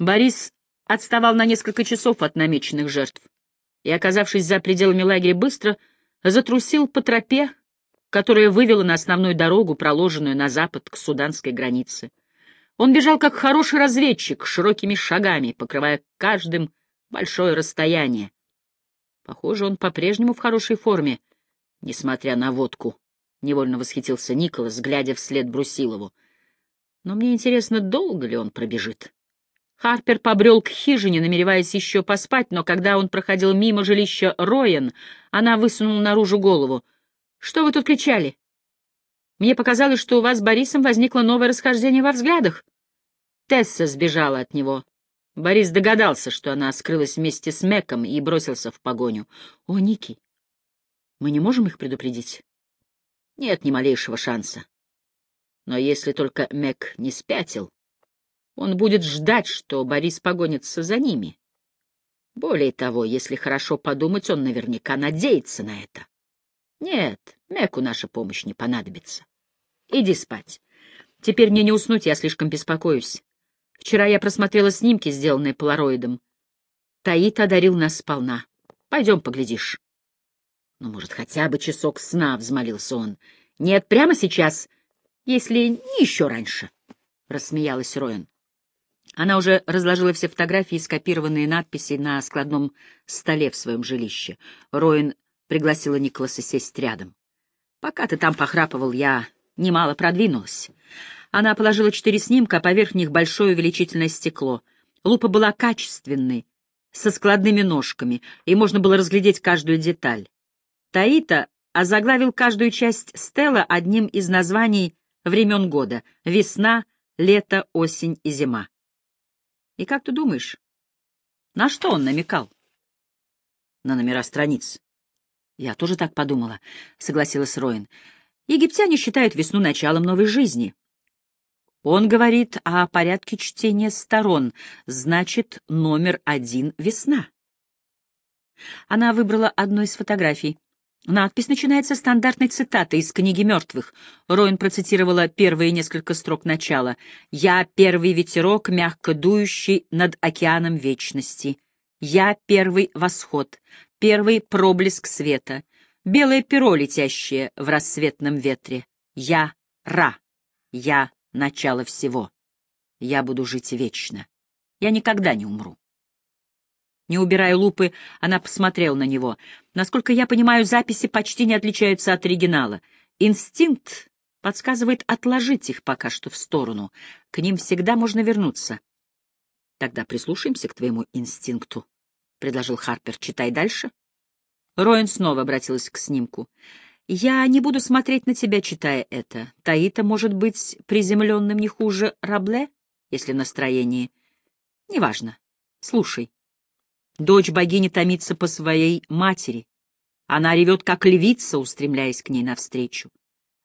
Борис отставал на несколько часов от намеченных жертв и, оказавшись за пределами лагеря, быстро затрусил по тропе, которая вывела на основную дорогу, проложенную на запад к суданской границе. Он бежал как хороший разведчик, широкими шагами, покрывая каждым большое расстояние. Похоже, он по-прежнему в хорошей форме, несмотря на водку. Невольно восхитился Николас, глядя вслед Брусилову. Но мне интересно, долго ли он пробежит. Харпер побрел к хижине, намереваясь еще поспать, но когда он проходил мимо жилища Роен, она высунула наружу голову. «Что вы тут кричали?» «Мне показалось, что у вас с Борисом возникло новое расхождение во взглядах». Тесса сбежала от него. Борис догадался, что она скрылась вместе с Мэком и бросился в погоню. «О, Ники, мы не можем их предупредить?» «Нет ни малейшего шанса. Но если только Мэк не спятил, он будет ждать, что Борис погонится за ними. Более того, если хорошо подумать, он наверняка надеется на это. Нет, Меку наша помощь не понадобится. Иди спать. Теперь мне не уснуть, я слишком беспокоюсь. Вчера я просмотрела снимки, сделанные полароидом. Таит одарил нас сполна. Пойдем поглядишь. Ну, может, хотя бы часок сна, — взмолился он. Нет, прямо сейчас, если не еще раньше, — рассмеялась Роэн. Она уже разложила все фотографии и скопированные надписи на складном столе в своем жилище. Роин пригласила Николаса сесть рядом. «Пока ты там похрапывал, я немало продвинулась». Она положила четыре снимка, а поверх них большое увеличительное стекло. Лупа была качественной, со складными ножками, и можно было разглядеть каждую деталь. Таита озаглавил каждую часть стела одним из названий времен года — весна, лето, осень и зима. И как ты думаешь, на что он намекал? На номера страниц. Я тоже так подумала, согласилась Роин. Египтяне считают весну началом новой жизни. Он говорит о порядке чтения сторон, значит, номер один — весна. Она выбрала одну из фотографий. Надпись начинается стандартной цитатой из «Книги мертвых». Роин процитировала первые несколько строк начала. «Я — первый ветерок, мягко дующий над океаном вечности. Я — первый восход, первый проблеск света, белое перо, летящее в рассветном ветре. Я — Ра, я — начало всего. Я буду жить вечно. Я никогда не умру». Не убирая лупы, она посмотрела на него. Насколько я понимаю, записи почти не отличаются от оригинала. Инстинкт подсказывает отложить их пока что в сторону. К ним всегда можно вернуться. Тогда прислушаемся к твоему инстинкту, — предложил Харпер. Читай дальше. Роин снова обратилась к снимку. Я не буду смотреть на тебя, читая это. Таита может быть приземленным не хуже Рабле, если настроение. Неважно. Слушай. Дочь богини томится по своей матери. Она ревет, как львица, устремляясь к ней навстречу.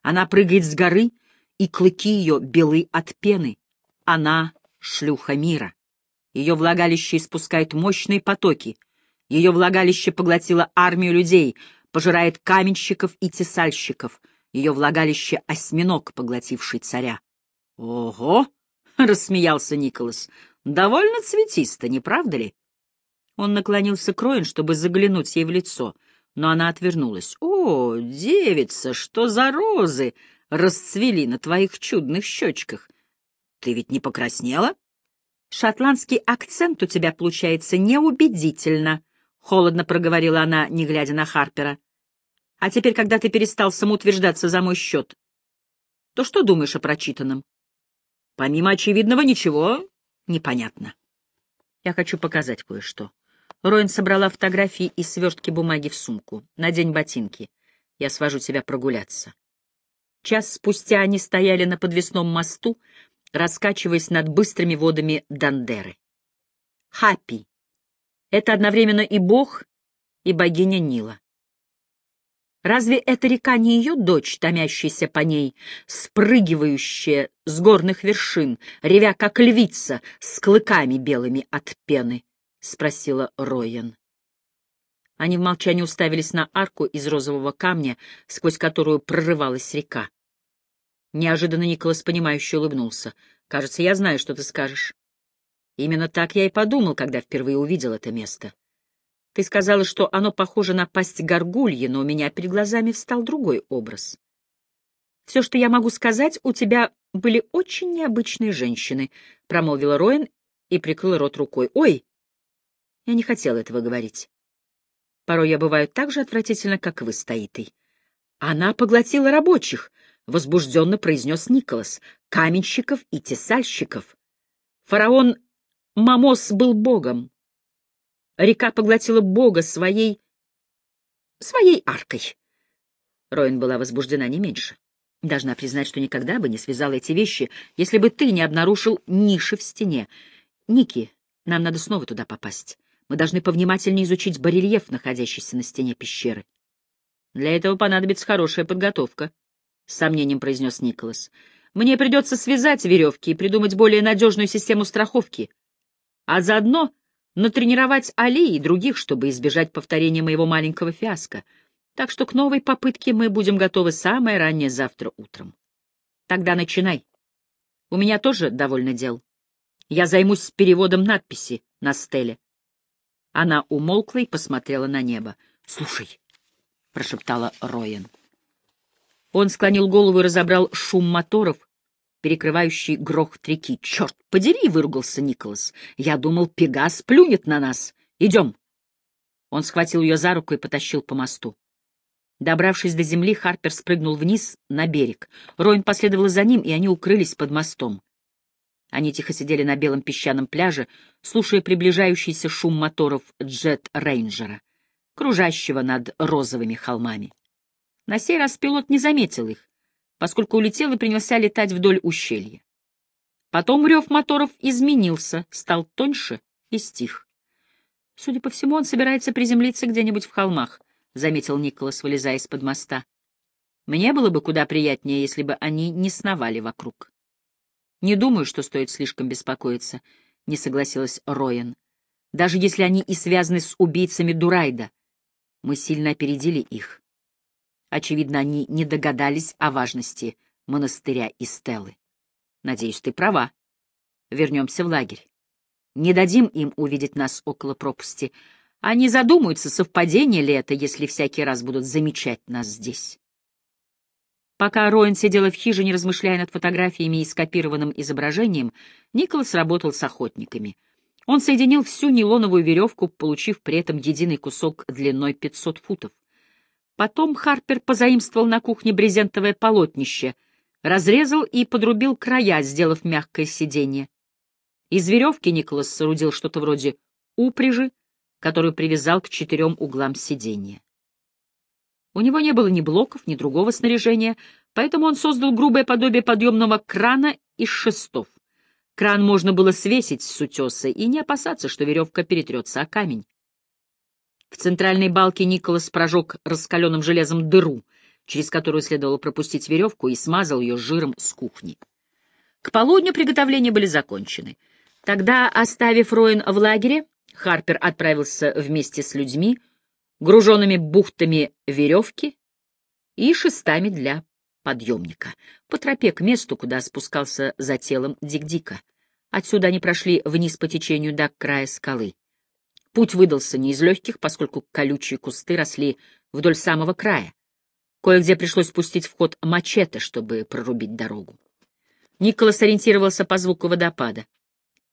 Она прыгает с горы, и клыки ее белы от пены. Она — шлюха мира. Ее влагалище испускает мощные потоки. Ее влагалище поглотило армию людей, пожирает каменщиков и тесальщиков. Ее влагалище — осьминог, поглотивший царя. — Ого! — рассмеялся Николас. — Довольно цветисто, не правда ли? Он наклонился к Роин, чтобы заглянуть ей в лицо, но она отвернулась. «О, девица, что за розы расцвели на твоих чудных щечках? Ты ведь не покраснела?» «Шотландский акцент у тебя получается неубедительно», — холодно проговорила она, не глядя на Харпера. «А теперь, когда ты перестал самоутверждаться за мой счет, то что думаешь о прочитанном?» «Помимо очевидного ничего непонятно. Я хочу показать кое-что». Роин собрала фотографии и свертки бумаги в сумку. «Надень ботинки. Я свожу тебя прогуляться». Час спустя они стояли на подвесном мосту, раскачиваясь над быстрыми водами Дандеры. Хапи — это одновременно и бог, и богиня Нила. Разве эта река не ее дочь, томящаяся по ней, спрыгивающая с горных вершин, ревя как львица, с клыками белыми от пены? — спросила Роен. Они в молчании уставились на арку из розового камня, сквозь которую прорывалась река. Неожиданно Николас, понимающе улыбнулся. «Кажется, я знаю, что ты скажешь». Именно так я и подумал, когда впервые увидел это место. Ты сказала, что оно похоже на пасть горгульи, но у меня перед глазами встал другой образ. Все, что я могу сказать, у тебя были очень необычные женщины, — промолвила Роин и прикрыла рот рукой. Ой! Я не хотела этого говорить. Порой я бываю так же отвратительно, как вы, Стоитый. Она поглотила рабочих, — возбужденно произнес Николас, — каменщиков и тесальщиков. Фараон Мамос был богом. Река поглотила бога своей... своей аркой. Роин была возбуждена не меньше. Должна признать, что никогда бы не связала эти вещи, если бы ты не обнаружил ниши в стене. Ники, нам надо снова туда попасть. Мы должны повнимательнее изучить барельеф, находящийся на стене пещеры. Для этого понадобится хорошая подготовка, — с сомнением произнес Николас. Мне придется связать веревки и придумать более надежную систему страховки а заодно натренировать Али и других, чтобы избежать повторения моего маленького фиаско. Так что к новой попытке мы будем готовы самое раннее завтра утром. Тогда начинай. У меня тоже довольно дел. Я займусь переводом надписи на стеле. Она умолкла и посмотрела на небо. — Слушай, — прошептала Роен. Он склонил голову и разобрал шум моторов, перекрывающий грохот реки. «Черт подери!» — выругался Николас. «Я думал, Пегас плюнет на нас. Идем!» Он схватил ее за руку и потащил по мосту. Добравшись до земли, Харпер спрыгнул вниз на берег. Роин последовала за ним, и они укрылись под мостом. Они тихо сидели на белом песчаном пляже, слушая приближающийся шум моторов джет-рейнджера, кружащего над розовыми холмами. На сей раз пилот не заметил их, поскольку улетел и принялся летать вдоль ущелья. Потом рев моторов изменился, стал тоньше и стих. Судя по всему, он собирается приземлиться где-нибудь в холмах, — заметил Николас, вылезая из-под моста. Мне было бы куда приятнее, если бы они не сновали вокруг. Не думаю, что стоит слишком беспокоиться, — не согласилась Роен. Даже если они и связаны с убийцами Дурайда, мы сильно опередили их. Очевидно, они не догадались о важности монастыря и Стеллы. Надеюсь, ты права. Вернемся в лагерь. Не дадим им увидеть нас около пропасти. Они задумаются, совпадение ли это, если всякий раз будут замечать нас здесь. Пока Роин сидела в хижине, размышляя над фотографиями и скопированным изображением, Николас работал с охотниками. Он соединил всю нейлоновую веревку, получив при этом единый кусок длиной 500 футов. Потом Харпер позаимствовал на кухне брезентовое полотнище, разрезал и подрубил края, сделав мягкое сиденье. Из веревки Николас соорудил что-то вроде упряжи, которую привязал к четырем углам сиденья. У него не было ни блоков, ни другого снаряжения, поэтому он создал грубое подобие подъемного крана из шестов. Кран можно было свесить с утеса и не опасаться, что веревка перетрется о камень. В центральной балке Николас прожег раскаленным железом дыру, через которую следовало пропустить веревку, и смазал ее жиром с кухни. К полудню приготовления были закончены. Тогда, оставив Роин в лагере, Харпер отправился вместе с людьми, груженными бухтами веревки и шестами для подъемника, по тропе к месту, куда спускался за телом Дик-Дика. Отсюда они прошли вниз по течению до края скалы. Путь выдался не из легких, поскольку колючие кусты росли вдоль самого края. Кое-где пришлось спустить в ход мачете, чтобы прорубить дорогу. Николас ориентировался по звуку водопада.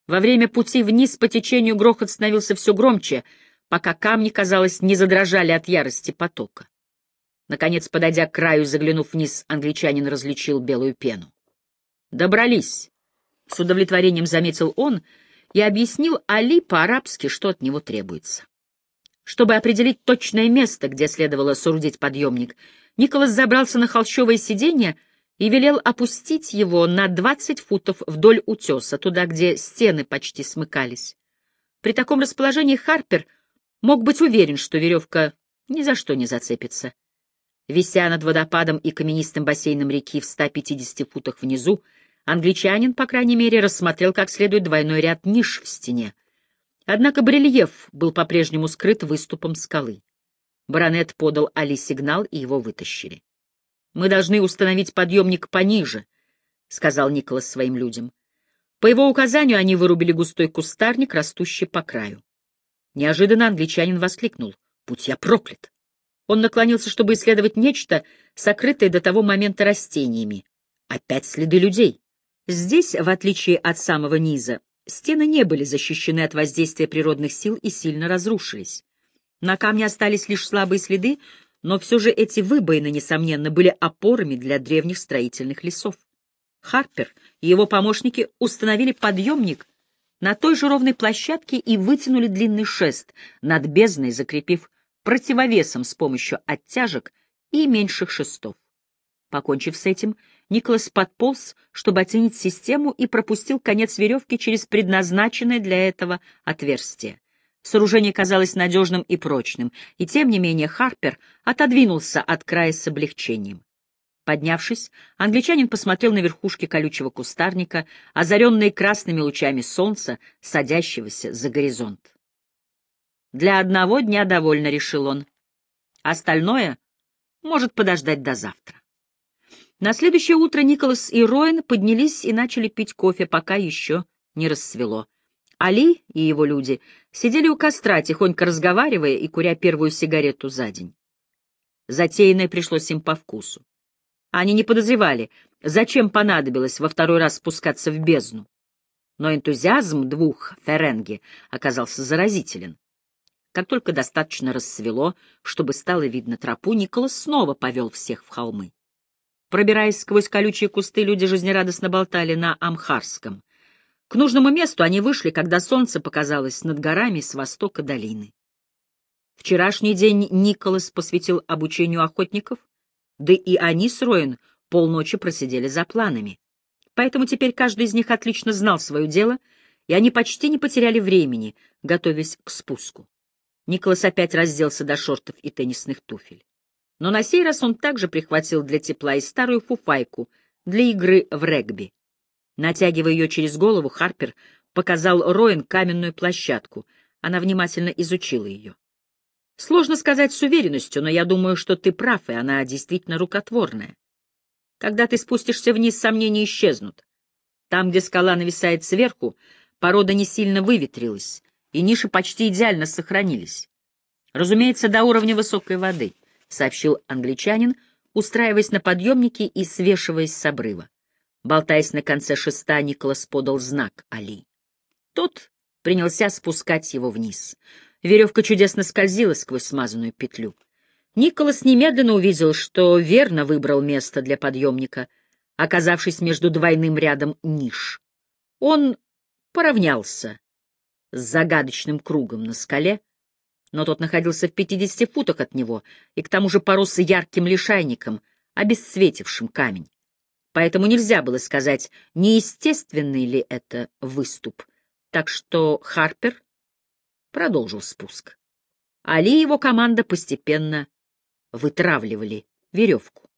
Во время пути вниз по течению грохот становился все громче, пока камни, казалось, не задрожали от ярости потока. Наконец, подойдя к краю, заглянув вниз, англичанин различил белую пену. «Добрались!» — с удовлетворением заметил он — и объяснил Али по-арабски, что от него требуется. Чтобы определить точное место, где следовало соорудить подъемник, Николас забрался на холщовое сиденье и велел опустить его на двадцать футов вдоль утеса, туда, где стены почти смыкались. При таком расположении Харпер мог быть уверен, что веревка ни за что не зацепится. Вися над водопадом и каменистым бассейном реки в 150 футах внизу, Англичанин, по крайней мере, рассмотрел как следует двойной ряд ниш в стене. Однако барельеф был по-прежнему скрыт выступом скалы. Баронет подал Али сигнал, и его вытащили. «Мы должны установить подъемник пониже», — сказал Николас своим людям. По его указанию они вырубили густой кустарник, растущий по краю. Неожиданно англичанин воскликнул. «Будь я проклят!» Он наклонился, чтобы исследовать нечто, сокрытое до того момента растениями. Опять следы людей. Здесь, в отличие от самого низа, стены не были защищены от воздействия природных сил и сильно разрушились. На камне остались лишь слабые следы, но все же эти выбоины, несомненно, были опорами для древних строительных лесов. Харпер и его помощники установили подъемник на той же ровной площадке и вытянули длинный шест над бездной, закрепив противовесом с помощью оттяжек и меньших шестов. Покончив с этим, Николас подполз, чтобы оценить систему, и пропустил конец веревки через предназначенное для этого отверстие. Сооружение казалось надежным и прочным, и тем не менее Харпер отодвинулся от края с облегчением. Поднявшись, англичанин посмотрел на верхушки колючего кустарника, озаренные красными лучами солнца, садящегося за горизонт. «Для одного дня довольно», — решил он. «Остальное может подождать до завтра». На следующее утро Николас и Роин поднялись и начали пить кофе, пока еще не рассвело. Али и его люди сидели у костра, тихонько разговаривая и куря первую сигарету за день. Затеянное пришлось им по вкусу. Они не подозревали, зачем понадобилось во второй раз спускаться в бездну. Но энтузиазм двух Ференги оказался заразителен. Как только достаточно рассвело, чтобы стало видно тропу, Николас снова повел всех в холмы. Пробираясь сквозь колючие кусты, люди жизнерадостно болтали на амхарском. К нужному месту они вышли, когда солнце показалось над горами с востока долины. Вчерашний день Николас посвятил обучению охотников, да и они с Роин полночи просидели за планами. Поэтому теперь каждый из них отлично знал свое дело, и они почти не потеряли времени, готовясь к спуску. Николас опять разделся до шортов и теннисных туфель. Но на сей раз он также прихватил для тепла и старую фуфайку для игры в регби. Натягивая ее через голову, Харпер показал Роин каменную площадку. Она внимательно изучила ее. Сложно сказать с уверенностью, но я думаю, что ты прав, и она действительно рукотворная. Когда ты спустишься вниз, сомнения исчезнут. Там, где скала нависает сверху, порода не сильно выветрилась, и ниши почти идеально сохранились. Разумеется, до уровня высокой воды, — сообщил англичанин, устраиваясь на подъемнике и свешиваясь с обрыва. Болтаясь на конце шеста, Николас подал знак Али. Тот принялся спускать его вниз. Веревка чудесно скользила сквозь смазанную петлю. Николас немедленно увидел, что верно выбрал место для подъемника, оказавшись между двойным рядом ниш. Он поравнялся с загадочным кругом на скале, но тот находился в пятидесяти футах от него и к тому же порос ярким лишайником, обесцветившим камень поэтому нельзя было сказать, неестественный ли это выступ. Так что Харпер продолжил спуск. Али и его команда постепенно вытравливали веревку.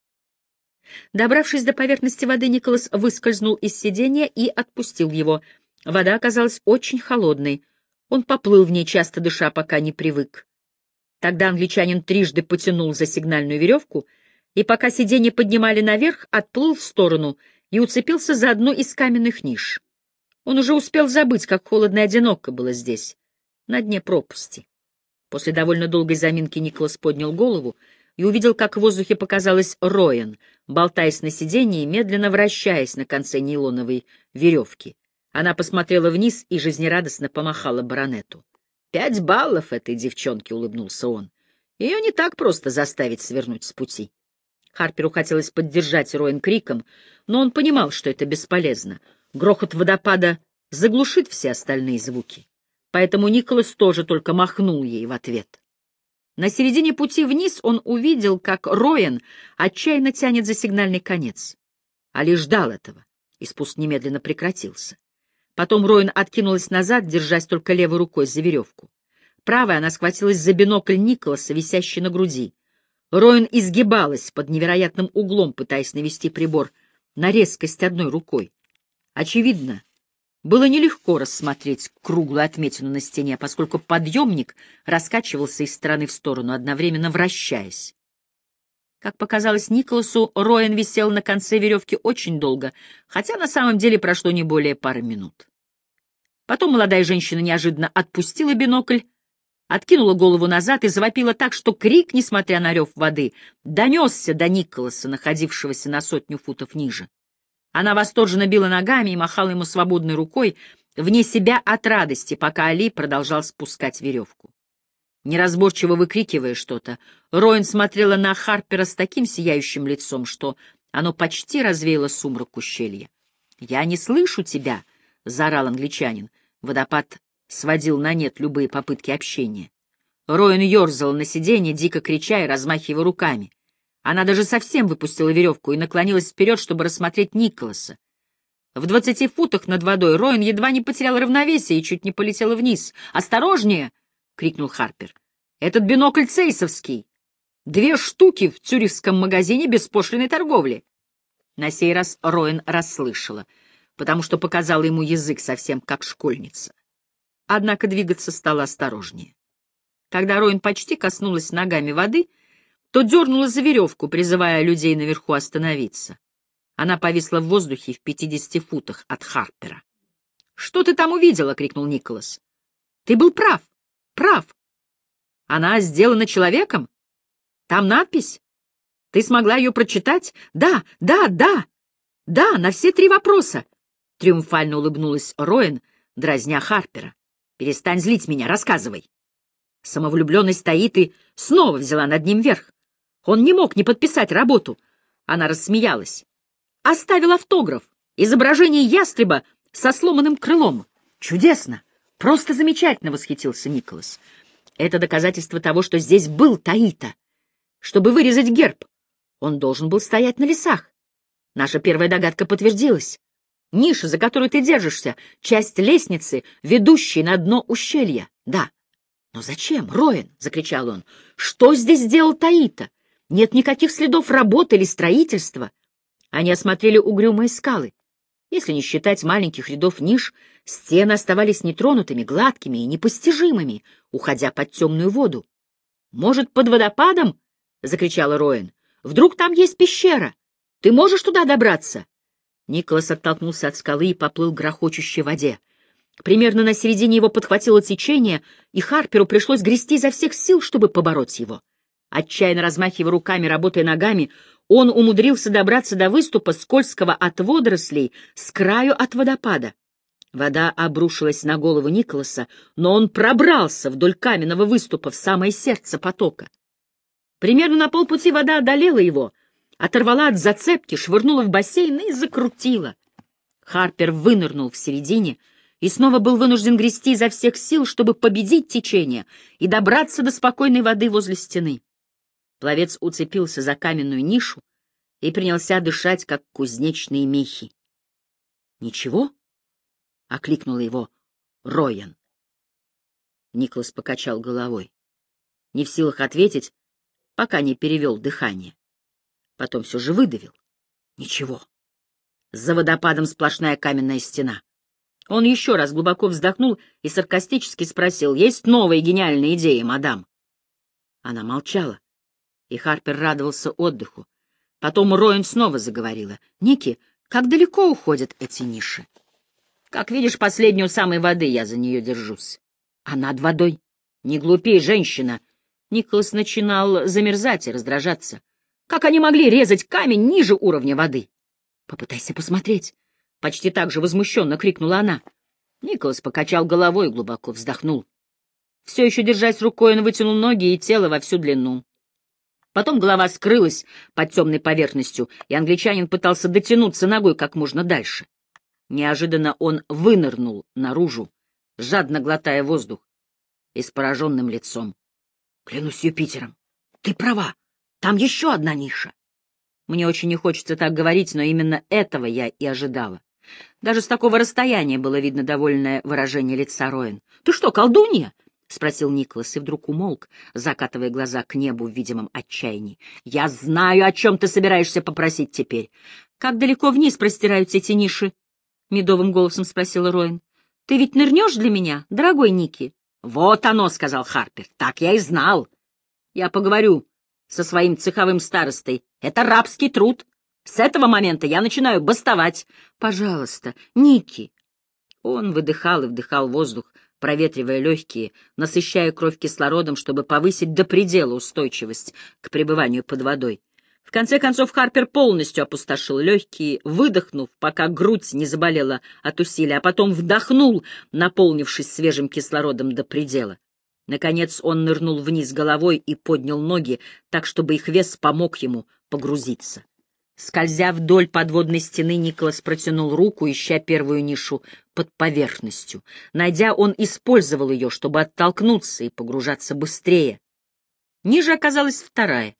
Добравшись до поверхности воды, Николас выскользнул из сиденья и отпустил его. Вода оказалась очень холодной. Он поплыл в ней, часто дыша, пока не привык. Тогда англичанин трижды потянул за сигнальную веревку — и пока сиденье поднимали наверх, отплыл в сторону и уцепился за одну из каменных ниш. Он уже успел забыть, как холодно и одиноко было здесь, на дне пропасти. После довольно долгой заминки Николас поднял голову и увидел, как в воздухе показалась Роен, болтаясь на сиденье и медленно вращаясь на конце нейлоновой веревки. Она посмотрела вниз и жизнерадостно помахала баронету. «Пять баллов этой девчонке», — улыбнулся он. «Ее не так просто заставить свернуть с пути». Харперу хотелось поддержать Роин криком, но он понимал, что это бесполезно. Грохот водопада заглушит все остальные звуки. Поэтому Николас тоже только махнул ей в ответ. На середине пути вниз он увидел, как Роен отчаянно тянет за сигнальный конец. Али ждал этого, и спуск немедленно прекратился. Потом Роин откинулась назад, держась только левой рукой за веревку. Правой она схватилась за бинокль Николаса, висящий на груди. Роин изгибалась под невероятным углом, пытаясь навести прибор на резкость одной рукой. Очевидно, было нелегко рассмотреть круглую отметину на стене, поскольку подъемник раскачивался из стороны в сторону, одновременно вращаясь. Как показалось Николасу, Роэн висел на конце веревки очень долго, хотя на самом деле прошло не более пары минут. Потом молодая женщина неожиданно отпустила бинокль, откинула голову назад и завопила так, что крик, несмотря на рев воды, донесся до Николаса, находившегося на сотню футов ниже. Она восторженно била ногами и махала ему свободной рукой, вне себя от радости, пока Али продолжал спускать веревку. Неразборчиво выкрикивая что-то, Роин смотрела на Харпера с таким сияющим лицом, что оно почти развеяло сумрак ущелья. «Я не слышу тебя!» — заорал англичанин. Водопад сводил на нет любые попытки общения. Роин ерзал на сиденье, дико крича и размахивая руками. Она даже совсем выпустила веревку и наклонилась вперед, чтобы рассмотреть Николаса. В двадцати футах над водой Роин едва не потерял равновесие и чуть не полетела вниз. «Осторожнее!» — крикнул Харпер. «Этот бинокль цейсовский. Две штуки в цюрихском магазине беспошлиной торговли». На сей раз Роин расслышала, потому что показала ему язык совсем как школьница. Однако двигаться стало осторожнее. Когда Роин почти коснулась ногами воды, то дернула за веревку, призывая людей наверху остановиться. Она повисла в воздухе в пятидесяти футах от Харпера. «Что ты там увидела?» — крикнул Николас. «Ты был прав, прав. Она сделана человеком? Там надпись? Ты смогла ее прочитать? Да, да, да, да, на все три вопроса!» Триумфально улыбнулась Роэн, дразня Харпера. «Перестань злить меня, рассказывай!» Самовлюбленность и снова взяла над ним верх. Он не мог не подписать работу. Она рассмеялась. Оставил автограф, изображение ястреба со сломанным крылом. Чудесно! Просто замечательно, — восхитился Николас. Это доказательство того, что здесь был Таита. Чтобы вырезать герб, он должен был стоять на лесах. Наша первая догадка подтвердилась. Ниша, за которую ты держишься, часть лестницы, ведущей на дно ущелья. Да. Но зачем, Роин? — закричал он. — Что здесь сделал Таита? Нет никаких следов работы или строительства. Они осмотрели угрюмые скалы. Если не считать маленьких рядов ниш, стены оставались нетронутыми, гладкими и непостижимыми, уходя под темную воду. «Может, под водопадом?» — закричала Роэн. «Вдруг там есть пещера? Ты можешь туда добраться?» Николас оттолкнулся от скалы и поплыл к грохочущей воде. Примерно на середине его подхватило течение, и Харперу пришлось грести изо всех сил, чтобы побороть его. Отчаянно размахивая руками, работая ногами, он умудрился добраться до выступа, скользкого от водорослей, с краю от водопада. Вода обрушилась на голову Николаса, но он пробрался вдоль каменного выступа в самое сердце потока. Примерно на полпути вода одолела его, оторвала от зацепки, швырнула в бассейн и закрутила. Харпер вынырнул в середине и снова был вынужден грести изо всех сил, чтобы победить течение и добраться до спокойной воды возле стены. Пловец уцепился за каменную нишу и принялся дышать, как кузнечные мехи. «Ничего?» — окликнула его Роян. Николас покачал головой, не в силах ответить, пока не перевел дыхание. Потом все же выдавил. «Ничего. За водопадом сплошная каменная стена». Он еще раз глубоко вздохнул и саркастически спросил, «Есть новые гениальные идеи, мадам?» Она молчала и Харпер радовался отдыху. Потом Роин снова заговорила. «Ники, как далеко уходят эти ниши?» «Как видишь, последнюю самой воды я за нее держусь. А над водой? Не глупей, женщина!» Николас начинал замерзать и раздражаться. «Как они могли резать камень ниже уровня воды?» «Попытайся посмотреть!» Почти так же возмущенно крикнула она. Николас покачал головой и глубоко вздохнул. Все еще держась рукой, он вытянул ноги и тело во всю длину. Потом голова скрылась под темной поверхностью, и англичанин пытался дотянуться ногой как можно дальше. Неожиданно он вынырнул наружу, жадно глотая воздух и с пораженным лицом. — Клянусь Юпитером, ты права, там еще одна ниша. Мне очень не хочется так говорить, но именно этого я и ожидала. Даже с такого расстояния было видно довольное выражение лица Роэн. — Ты что, колдунья? — спросил Николас и вдруг умолк, закатывая глаза к небу в видимом отчаянии. — Я знаю, о чем ты собираешься попросить теперь. — Как далеко вниз простираются эти ниши? — медовым голосом спросила Роин. — Ты ведь нырнешь для меня, дорогой Ники? — Вот оно, — сказал Харпер. — Так я и знал. — Я поговорю со своим цеховым старостой. Это рабский труд. С этого момента я начинаю бастовать. Пожалуйста, Ники. Он выдыхал и вдыхал воздух, проветривая легкие, насыщая кровь кислородом, чтобы повысить до предела устойчивость к пребыванию под водой. В конце концов Харпер полностью опустошил легкие, выдохнув, пока грудь не заболела от усилия, а потом вдохнул, наполнившись свежим кислородом до предела. Наконец он нырнул вниз головой и поднял ноги, так, чтобы их вес помог ему погрузиться. Скользя вдоль подводной стены, Николас протянул руку, ища первую нишу под поверхностью. Найдя, он использовал ее, чтобы оттолкнуться и погружаться быстрее. Ниже оказалась вторая.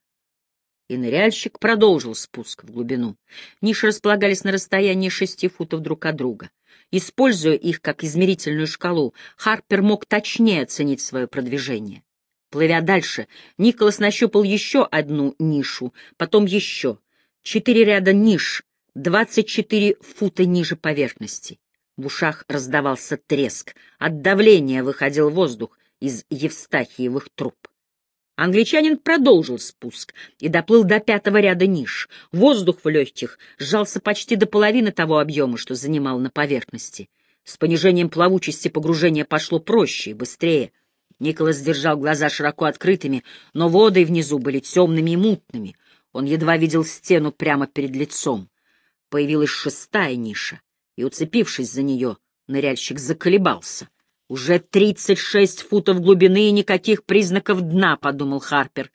И ныряльщик продолжил спуск в глубину. Ниши располагались на расстоянии шести футов друг от друга. Используя их как измерительную шкалу, Харпер мог точнее оценить свое продвижение. Плывя дальше, Николас нащупал еще одну нишу, потом еще — Четыре ряда ниш, двадцать четыре фута ниже поверхности. В ушах раздавался треск. От давления выходил воздух из Евстахиевых труб. Англичанин продолжил спуск и доплыл до пятого ряда ниш. Воздух в легких сжался почти до половины того объема, что занимал на поверхности. С понижением плавучести погружение пошло проще и быстрее. Николас держал глаза широко открытыми, но воды внизу были темными и мутными. Он едва видел стену прямо перед лицом. Появилась шестая ниша, и, уцепившись за нее, ныряльщик заколебался. «Уже тридцать шесть футов глубины и никаких признаков дна», — подумал Харпер.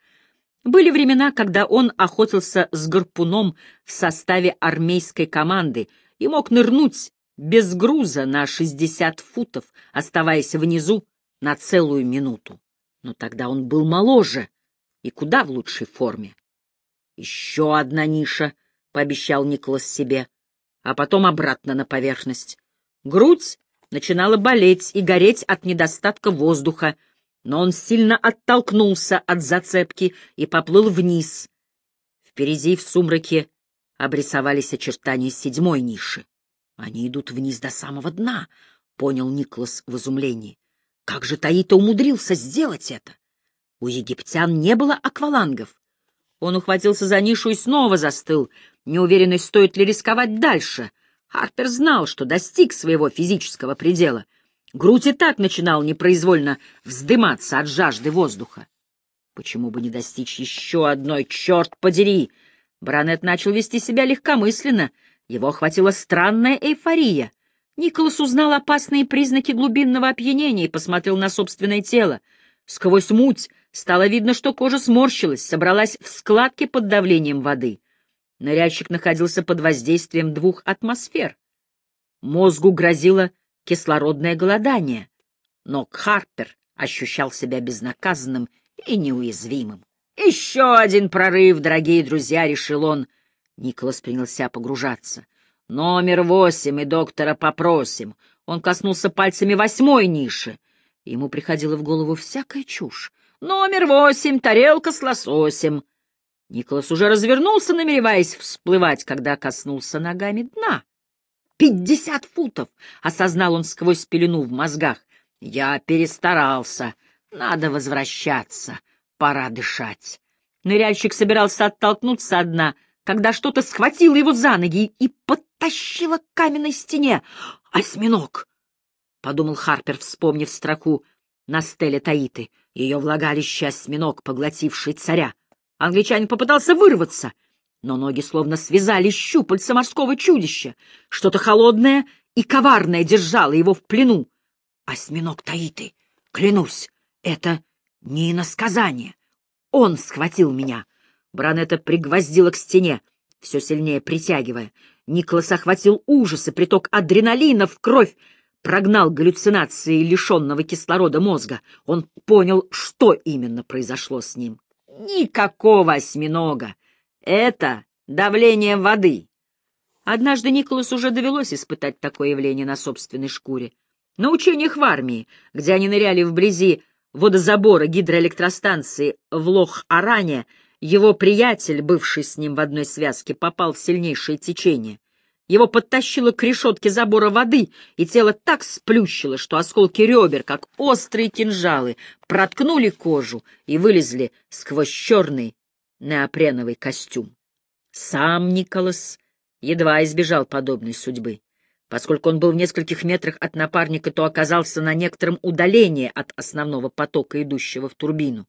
Были времена, когда он охотился с гарпуном в составе армейской команды и мог нырнуть без груза на шестьдесят футов, оставаясь внизу на целую минуту. Но тогда он был моложе и куда в лучшей форме. Еще одна ниша, — пообещал Николас себе, а потом обратно на поверхность. Грудь начинала болеть и гореть от недостатка воздуха, но он сильно оттолкнулся от зацепки и поплыл вниз. Впереди в сумраке обрисовались очертания седьмой ниши. Они идут вниз до самого дна, — понял Николас в изумлении. Как же Таита умудрился сделать это? У египтян не было аквалангов. Он ухватился за нишу и снова застыл, неуверенный, стоит ли рисковать дальше. Харпер знал, что достиг своего физического предела. Грудь и так начинал непроизвольно вздыматься от жажды воздуха. Почему бы не достичь еще одной, черт подери? Баронет начал вести себя легкомысленно, его охватила странная эйфория. Николас узнал опасные признаки глубинного опьянения и посмотрел на собственное тело. Сквозь муть Стало видно, что кожа сморщилась, собралась в складки под давлением воды. Ныряльщик находился под воздействием двух атмосфер. Мозгу грозило кислородное голодание, но Харпер ощущал себя безнаказанным и неуязвимым. «Еще один прорыв, дорогие друзья!» — решил он. Николас принялся погружаться. «Номер восемь, и доктора попросим». Он коснулся пальцами восьмой ниши. Ему приходила в голову всякая чушь. Номер восемь, тарелка с лососем. Николас уже развернулся, намереваясь всплывать, когда коснулся ногами дна. Пятьдесят футов! — осознал он сквозь пелену в мозгах. Я перестарался. Надо возвращаться. Пора дышать. Ныряльщик собирался оттолкнуться от дна, когда что-то схватило его за ноги и подтащило к каменной стене. «Осьминог!» — подумал Харпер, вспомнив строку на стеле Таиты, ее влагалище осьминог, поглотивший царя. Англичанин попытался вырваться, но ноги словно связали щупальца морского чудища. Что-то холодное и коварное держало его в плену. Осьминог Таиты, клянусь, это не иносказание. Он схватил меня. Бранета пригвоздила к стене, все сильнее притягивая. Николас охватил ужас и приток адреналина в кровь, прогнал галлюцинации лишенного кислорода мозга. Он понял, что именно произошло с ним. Никакого осьминога. Это давление воды. Однажды Николасу уже довелось испытать такое явление на собственной шкуре. На учениях в армии, где они ныряли вблизи водозабора гидроэлектростанции в Лох-Аране, его приятель, бывший с ним в одной связке, попал в сильнейшее течение. Его подтащило к решетке забора воды, и тело так сплющило, что осколки ребер, как острые кинжалы, проткнули кожу и вылезли сквозь черный неопреновый костюм. Сам Николас едва избежал подобной судьбы. Поскольку он был в нескольких метрах от напарника, то оказался на некотором удалении от основного потока, идущего в турбину.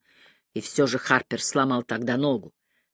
И все же Харпер сломал тогда ногу,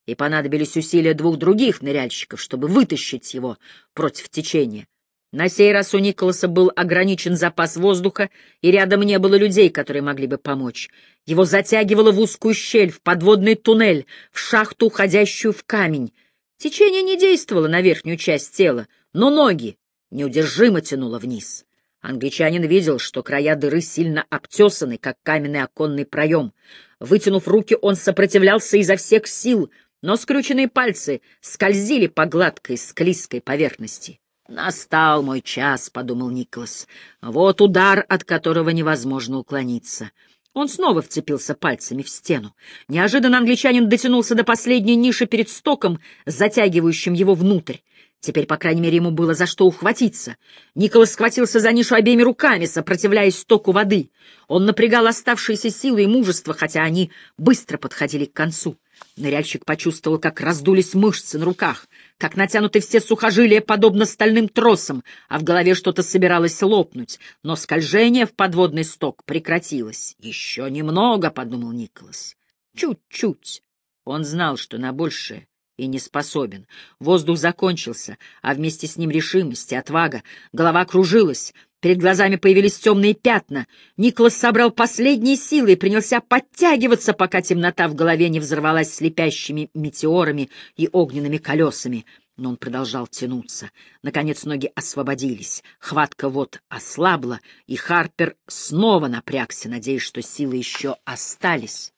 и понадобились усилия двух других ныряльщиков, чтобы вытащить его против течения. На сей раз у Николаса был ограничен запас воздуха, и рядом не было людей, которые могли бы помочь. Его затягивало в узкую щель, в подводный туннель, в шахту, уходящую в камень. Течение не действовало на верхнюю часть тела, но ноги неудержимо тянуло вниз. Англичанин видел, что края дыры сильно обтесаны, как каменный оконный проем. Вытянув руки, он сопротивлялся изо всех сил, но скрюченные пальцы скользили по гладкой, склизкой поверхности. «Настал мой час», — подумал Николас. «Вот удар, от которого невозможно уклониться». Он снова вцепился пальцами в стену. Неожиданно англичанин дотянулся до последней ниши перед стоком, затягивающим его внутрь. Теперь, по крайней мере, ему было за что ухватиться. Николас схватился за нишу обеими руками, сопротивляясь стоку воды. Он напрягал оставшиеся силы и мужество, хотя они быстро подходили к концу. Ныряльщик почувствовал, как раздулись мышцы на руках, как натянуты все сухожилия, подобно стальным тросам, а в голове что-то собиралось лопнуть. Но скольжение в подводный сток прекратилось. «Еще немного», — подумал Николас. «Чуть-чуть». Он знал, что на большее и не способен. Воздух закончился, а вместе с ним решимость и отвага. Голова кружилась, перед глазами появились темные пятна. Николас собрал последние силы и принялся подтягиваться, пока темнота в голове не взорвалась слепящими метеорами и огненными колесами. Но он продолжал тянуться. Наконец ноги освободились, хватка вот ослабла, и Харпер снова напрягся, надеясь, что силы еще остались.